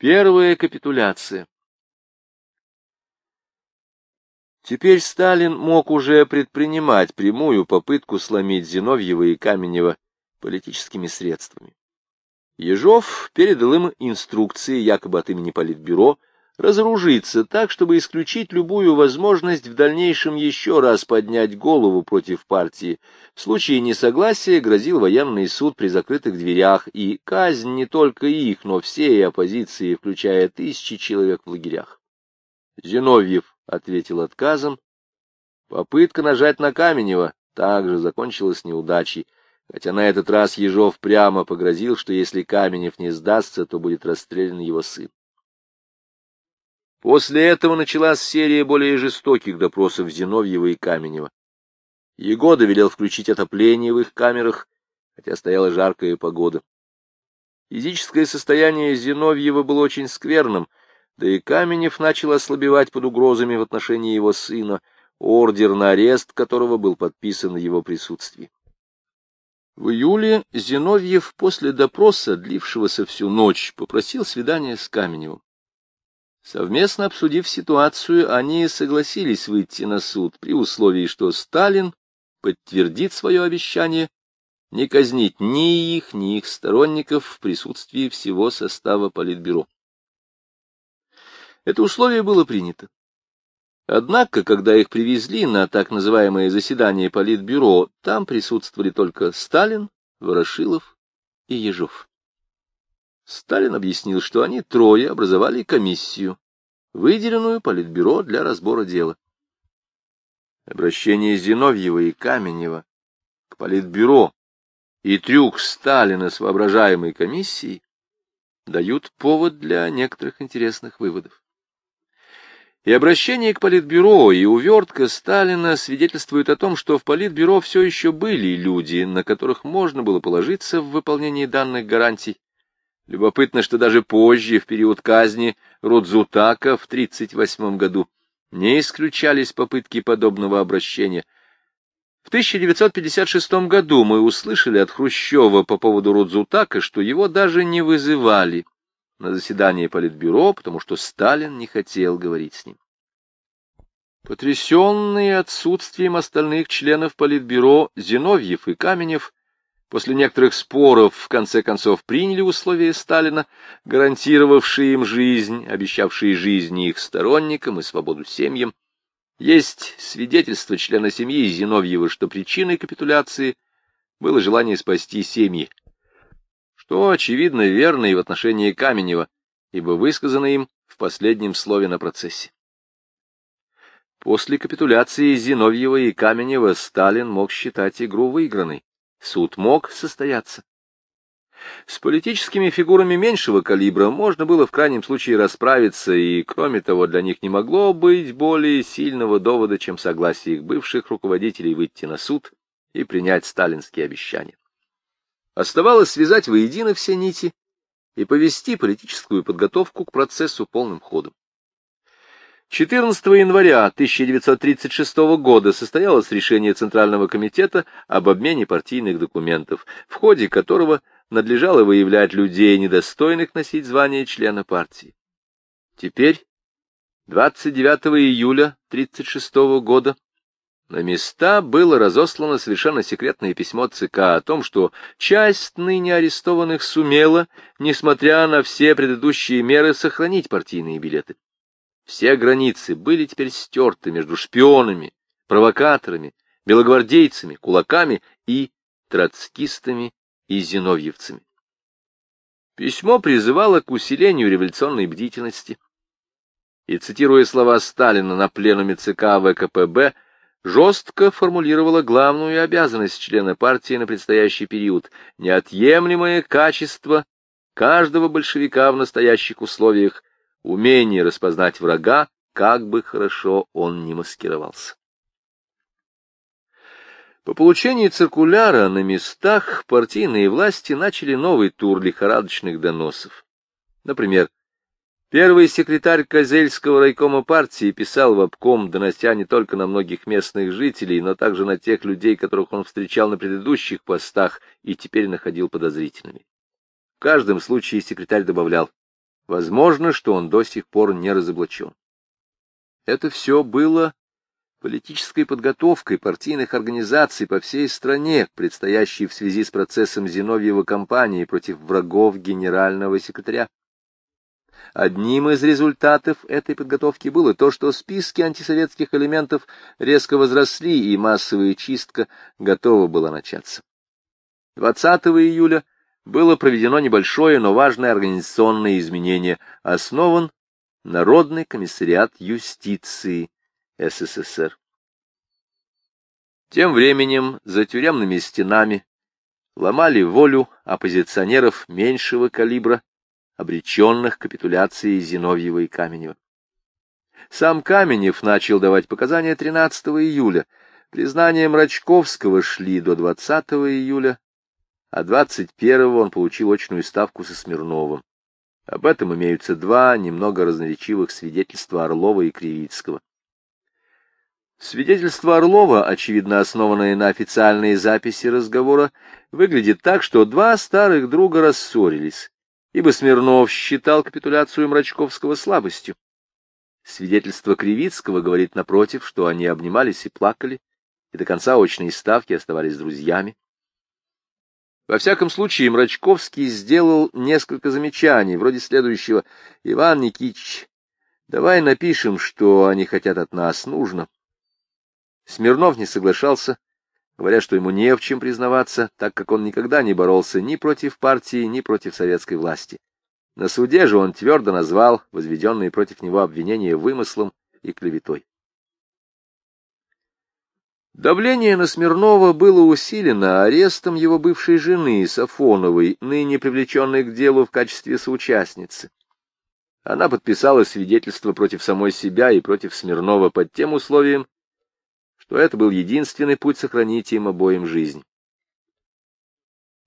Первая капитуляция. Теперь Сталин мог уже предпринимать прямую попытку сломить Зиновьева и Каменева политическими средствами. Ежов передал им инструкции, якобы от имени Политбюро, разоружиться так, чтобы исключить любую возможность в дальнейшем еще раз поднять голову против партии. В случае несогласия грозил военный суд при закрытых дверях и казнь не только их, но всей оппозиции, включая тысячи человек в лагерях. Зиновьев ответил отказом. Попытка нажать на Каменева также закончилась неудачей, хотя на этот раз Ежов прямо погрозил, что если Каменев не сдастся, то будет расстрелян его сын. После этого началась серия более жестоких допросов Зиновьева и Каменева. Егода велел включить отопление в их камерах, хотя стояла жаркая погода. Физическое состояние Зиновьева было очень скверным, да и Каменев начал ослабевать под угрозами в отношении его сына, ордер на арест которого был подписан в его присутствии. В июле Зиновьев после допроса, длившегося всю ночь, попросил свидания с Каменевым. Совместно обсудив ситуацию, они согласились выйти на суд при условии, что Сталин подтвердит свое обещание не казнить ни их, ни их сторонников в присутствии всего состава Политбюро. Это условие было принято. Однако, когда их привезли на так называемое заседание Политбюро, там присутствовали только Сталин, Ворошилов и Ежов. Сталин объяснил, что они трое образовали комиссию, выделенную Политбюро для разбора дела. Обращение Зиновьева и Каменева к Политбюро и трюк Сталина с воображаемой комиссией дают повод для некоторых интересных выводов. И обращение к Политбюро, и увертка Сталина свидетельствуют о том, что в Политбюро все еще были люди, на которых можно было положиться в выполнении данных гарантий. Любопытно, что даже позже, в период казни Рудзутака в 1938 году, не исключались попытки подобного обращения. В 1956 году мы услышали от Хрущева по поводу Рудзутака, что его даже не вызывали на заседание Политбюро, потому что Сталин не хотел говорить с ним. Потрясенные отсутствием остальных членов Политбюро Зиновьев и Каменев после некоторых споров в конце концов приняли условия Сталина, гарантировавшие им жизнь, обещавшие жизнь их сторонникам и свободу семьям. Есть свидетельство члена семьи Зиновьева, что причиной капитуляции было желание спасти семьи что, очевидно, верно и в отношении Каменева, ибо высказано им в последнем слове на процессе. После капитуляции Зиновьева и Каменева Сталин мог считать игру выигранной. Суд мог состояться. С политическими фигурами меньшего калибра можно было в крайнем случае расправиться, и, кроме того, для них не могло быть более сильного довода, чем согласие их бывших руководителей выйти на суд и принять сталинские обещания. Оставалось связать воедино все нити и повести политическую подготовку к процессу полным ходом. 14 января 1936 года состоялось решение Центрального комитета об обмене партийных документов, в ходе которого надлежало выявлять людей, недостойных носить звание члена партии. Теперь, 29 июля 1936 года, на места было разослано совершенно секретное письмо ЦК о том, что часть ныне арестованных сумела, несмотря на все предыдущие меры, сохранить партийные билеты. Все границы были теперь стерты между шпионами, провокаторами, белогвардейцами, кулаками и троцкистами и зиновьевцами. Письмо призывало к усилению революционной бдительности. И, цитируя слова Сталина на пленуме ЦК ВКПБ, жестко формулировала главную обязанность члена партии на предстоящий период — неотъемлемое качество каждого большевика в настоящих условиях, умение распознать врага, как бы хорошо он ни маскировался. По получении циркуляра на местах партийные власти начали новый тур лихорадочных доносов. Например, Первый секретарь Козельского райкома партии писал в обком, донося не только на многих местных жителей, но также на тех людей, которых он встречал на предыдущих постах и теперь находил подозрительными. В каждом случае секретарь добавлял, Возможно, что он до сих пор не разоблачен. Это все было политической подготовкой партийных организаций по всей стране, предстоящей в связи с процессом Зиновьева кампании против врагов генерального секретаря. Одним из результатов этой подготовки было то, что списки антисоветских элементов резко возросли, и массовая чистка готова была начаться. 20 июля было проведено небольшое, но важное организационное изменение. Основан Народный комиссариат юстиции СССР. Тем временем за тюремными стенами ломали волю оппозиционеров меньшего калибра, обреченных капитуляцией Зиновьева и Каменева. Сам Каменев начал давать показания 13 июля, признания Мрачковского шли до 20 июля, а 21-го он получил очную ставку со Смирновым. Об этом имеются два немного разноречивых свидетельства Орлова и Кривицкого. Свидетельство Орлова, очевидно основанное на официальной записи разговора, выглядит так, что два старых друга рассорились ибо Смирнов считал капитуляцию Мрачковского слабостью. Свидетельство Кривицкого говорит напротив, что они обнимались и плакали, и до конца очной ставки оставались друзьями. Во всяком случае, Мрачковский сделал несколько замечаний, вроде следующего. «Иван Никитич, давай напишем, что они хотят от нас, нужно». Смирнов не соглашался, говоря, что ему не в чем признаваться, так как он никогда не боролся ни против партии, ни против советской власти. На суде же он твердо назвал возведенные против него обвинения вымыслом и клеветой. Давление на Смирнова было усилено арестом его бывшей жены Сафоновой, ныне привлеченной к делу в качестве соучастницы. Она подписала свидетельство против самой себя и против Смирнова под тем условием, что это был единственный путь сохранить им обоим жизнь.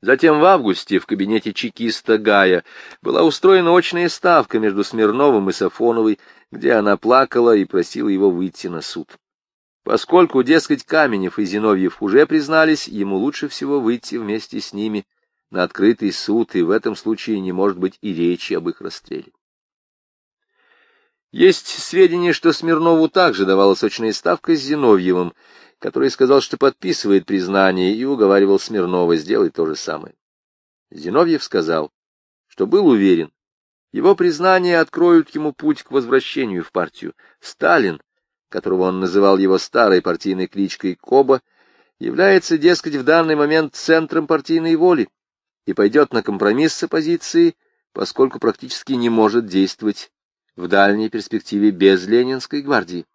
Затем в августе в кабинете чекиста Гая была устроена очная ставка между Смирновым и Сафоновой, где она плакала и просила его выйти на суд. Поскольку, дескать, Каменев и Зиновьев уже признались, ему лучше всего выйти вместе с ними на открытый суд, и в этом случае не может быть и речи об их расстреле. Есть сведения, что Смирнову также давалась очная ставка с Зиновьевым, который сказал, что подписывает признание, и уговаривал Смирнова сделать то же самое. Зиновьев сказал, что был уверен, его признания откроют ему путь к возвращению в партию. Сталин, которого он называл его старой партийной кличкой Коба, является, дескать, в данный момент центром партийной воли и пойдет на компромисс с оппозицией, поскольку практически не может действовать в дальней перспективе без Ленинской гвардии.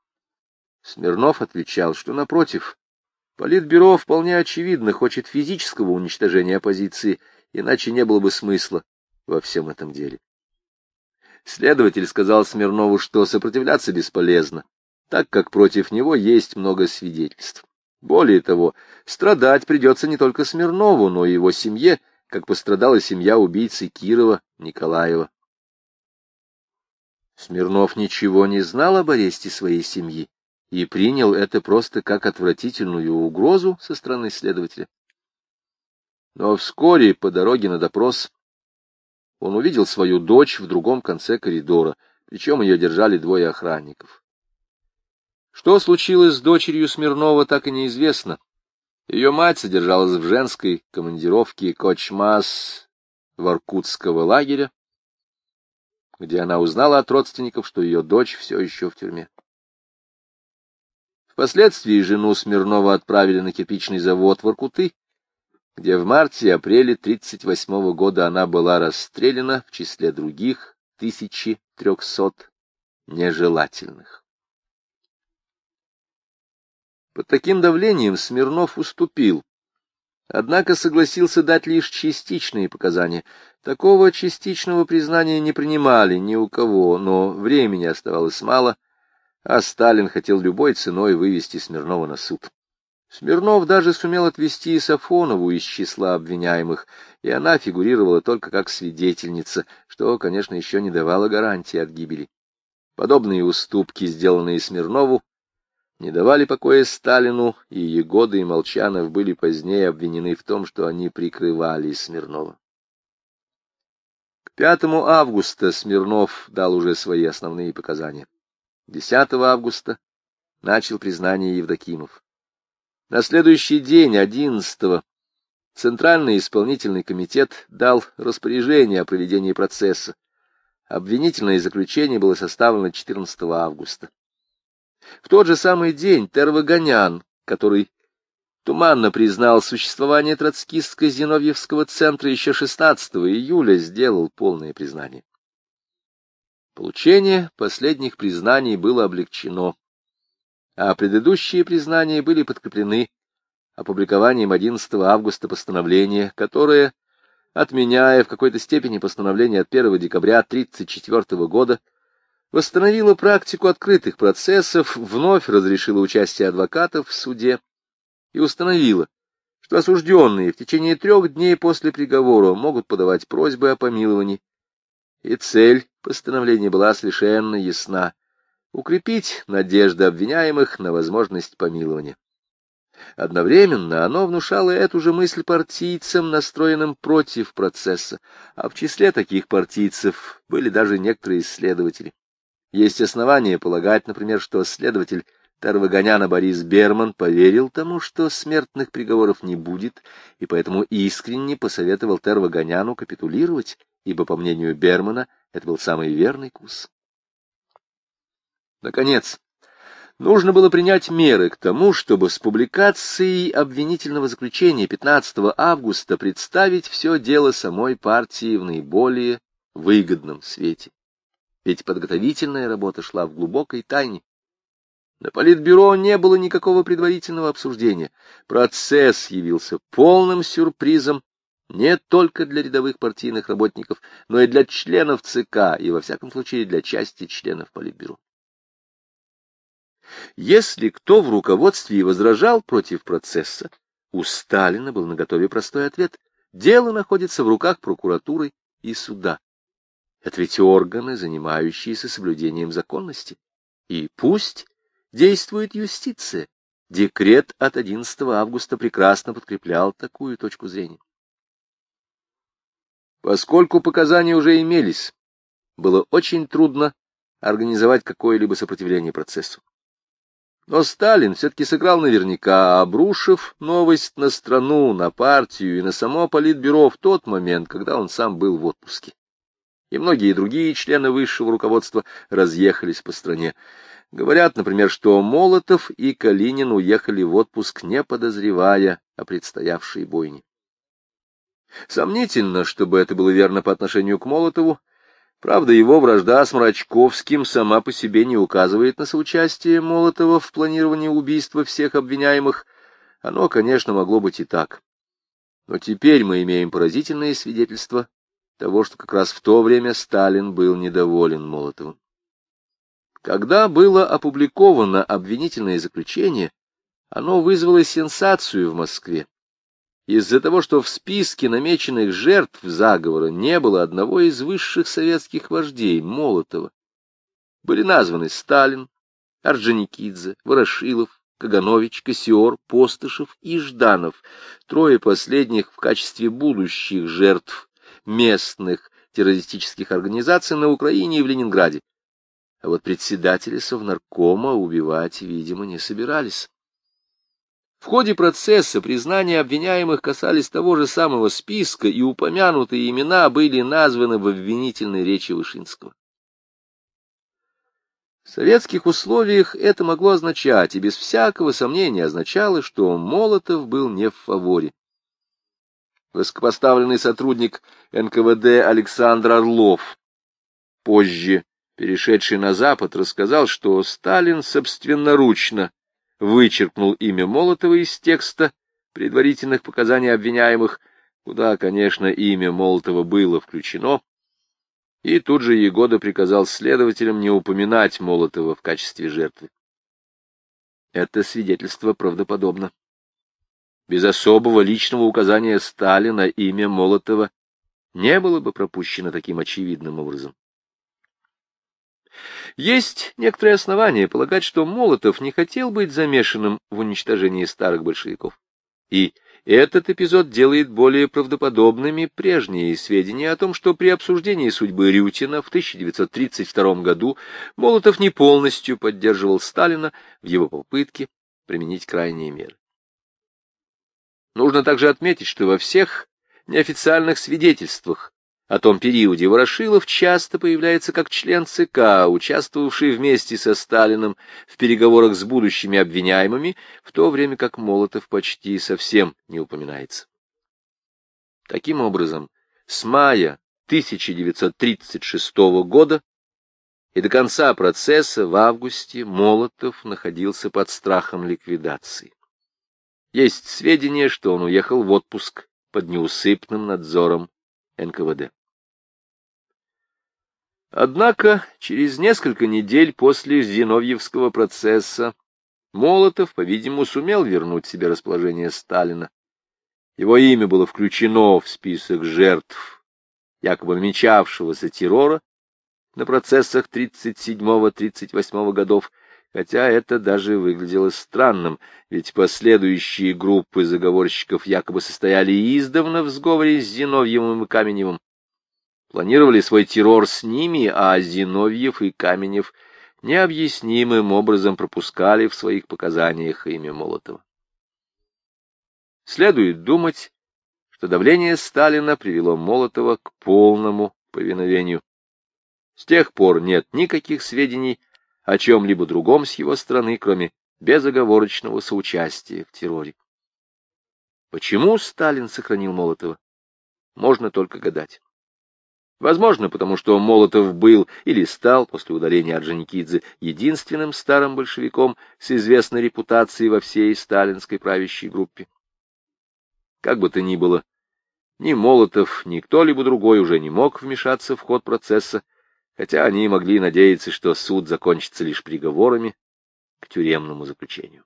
Смирнов отвечал, что, напротив, Политбюро вполне очевидно хочет физического уничтожения оппозиции, иначе не было бы смысла во всем этом деле. Следователь сказал Смирнову, что сопротивляться бесполезно, так как против него есть много свидетельств. Более того, страдать придется не только Смирнову, но и его семье, как пострадала семья убийцы Кирова Николаева. Смирнов ничего не знал об аресте своей семьи и принял это просто как отвратительную угрозу со стороны следователя. Но вскоре по дороге на допрос он увидел свою дочь в другом конце коридора, причем ее держали двое охранников. Что случилось с дочерью Смирнова, так и неизвестно. Ее мать содержалась в женской командировке Кочмас Воркутского лагеря, где она узнала от родственников, что ее дочь все еще в тюрьме. Впоследствии жену Смирнова отправили на кирпичный завод в Иркуты, где в марте-апреле 1938 года она была расстреляна в числе других 1300 нежелательных. Под таким давлением Смирнов уступил, однако согласился дать лишь частичные показания. Такого частичного признания не принимали ни у кого, но времени оставалось мало, а Сталин хотел любой ценой вывести Смирнова на суд. Смирнов даже сумел отвести Сафонову из числа обвиняемых, и она фигурировала только как свидетельница, что, конечно, еще не давало гарантии от гибели. Подобные уступки, сделанные Смирнову, не давали покоя Сталину, и Егода и Молчанов были позднее обвинены в том, что они прикрывали Смирнова. 5 августа Смирнов дал уже свои основные показания. 10 августа начал признание Евдокимов. На следующий день, 11 Центральный исполнительный комитет дал распоряжение о проведении процесса. Обвинительное заключение было составлено 14 августа. В тот же самый день Тервагонян, который туманно признал существование троцкистско-зиновьевского центра еще 16 июля, сделал полное признание. Получение последних признаний было облегчено, а предыдущие признания были подкреплены опубликованием 11 августа постановления, которое, отменяя в какой-то степени постановление от 1 декабря 1934 года, восстановило практику открытых процессов, вновь разрешило участие адвокатов в суде, и установила, что осужденные в течение трех дней после приговора могут подавать просьбы о помиловании. И цель постановления была совершенно ясна — укрепить надежды обвиняемых на возможность помилования. Одновременно оно внушало эту же мысль партийцам, настроенным против процесса, а в числе таких партийцев были даже некоторые исследователи. Есть основания полагать, например, что следователь Тарвагоняна Борис Берман поверил тому, что смертных приговоров не будет, и поэтому искренне посоветовал Тарвагоняну капитулировать, ибо, по мнению Бермана, это был самый верный курс. Наконец, нужно было принять меры к тому, чтобы с публикацией обвинительного заключения 15 августа представить все дело самой партии в наиболее выгодном свете. Ведь подготовительная работа шла в глубокой тайне. На политбюро не было никакого предварительного обсуждения. Процесс явился полным сюрпризом не только для рядовых партийных работников, но и для членов ЦК и, во всяком случае, для части членов политбюро. Если кто в руководстве и возражал против процесса, у Сталина был наготове простой ответ. Дело находится в руках прокуратуры и суда. Это ведь органы, занимающиеся соблюдением законности. И пусть действует юстиция. Декрет от 11 августа прекрасно подкреплял такую точку зрения. Поскольку показания уже имелись, было очень трудно организовать какое-либо сопротивление процессу. Но Сталин все-таки сыграл наверняка, обрушив новость на страну, на партию и на само политбюро в тот момент, когда он сам был в отпуске. И многие другие члены высшего руководства разъехались по стране. Говорят, например, что Молотов и Калинин уехали в отпуск, не подозревая о предстоявшей бойне. Сомнительно, чтобы это было верно по отношению к Молотову. Правда, его вражда с Мрачковским сама по себе не указывает на соучастие Молотова в планировании убийства всех обвиняемых. Оно, конечно, могло быть и так. Но теперь мы имеем поразительные свидетельства того, что как раз в то время Сталин был недоволен Молотовым. Когда было опубликовано обвинительное заключение, оно вызвало сенсацию в Москве. Из-за того, что в списке намеченных жертв заговора не было одного из высших советских вождей, Молотова, были названы Сталин, Орджоникидзе, Ворошилов, Каганович, Кассиор, Постышев и Жданов, трое последних в качестве будущих жертв местных террористических организаций на Украине и в Ленинграде. А вот председателя Совнаркома убивать, видимо, не собирались. В ходе процесса признания обвиняемых касались того же самого списка, и упомянутые имена были названы в обвинительной речи Вышинского. В советских условиях это могло означать, и без всякого сомнения означало, что Молотов был не в фаворе. Высокопоставленный сотрудник НКВД Александр Орлов, позже перешедший на Запад, рассказал, что Сталин собственноручно вычеркнул имя Молотова из текста предварительных показаний обвиняемых, куда, конечно, имя Молотова было включено, и тут же Егода приказал следователям не упоминать Молотова в качестве жертвы. Это свидетельство правдоподобно. Без особого личного указания Сталина имя Молотова не было бы пропущено таким очевидным образом. Есть некоторые основания полагать, что Молотов не хотел быть замешанным в уничтожении старых большевиков. И Этот эпизод делает более правдоподобными прежние сведения о том, что при обсуждении судьбы Рютина в 1932 году Молотов не полностью поддерживал Сталина в его попытке применить крайние меры. Нужно также отметить, что во всех неофициальных свидетельствах о том периоде Ворошилов часто появляется как член ЦК, участвовавший вместе со Сталиным в переговорах с будущими обвиняемыми, в то время как Молотов почти совсем не упоминается. Таким образом, с мая 1936 года и до конца процесса в августе Молотов находился под страхом ликвидации. Есть сведения, что он уехал в отпуск под неусыпным надзором НКВД. Однако через несколько недель после Зиновьевского процесса Молотов, по-видимому, сумел вернуть себе расположение Сталина. Его имя было включено в список жертв якобы намечавшегося террора на процессах 37-38 годов, хотя это даже выглядело странным, ведь последующие группы заговорщиков якобы состояли издавна в сговоре с Зиновьевым и Каменевым планировали свой террор с ними, а Зиновьев и Каменев необъяснимым образом пропускали в своих показаниях имя Молотова. Следует думать, что давление Сталина привело Молотова к полному повиновению. С тех пор нет никаких сведений о чем-либо другом с его стороны, кроме безоговорочного соучастия в терроре. Почему Сталин сохранил Молотова? Можно только гадать. Возможно, потому что Молотов был или стал после удаления Орджоникидзе единственным старым большевиком с известной репутацией во всей сталинской правящей группе. Как бы то ни было, ни Молотов, ни кто-либо другой уже не мог вмешаться в ход процесса, хотя они могли надеяться, что суд закончится лишь приговорами к тюремному заключению.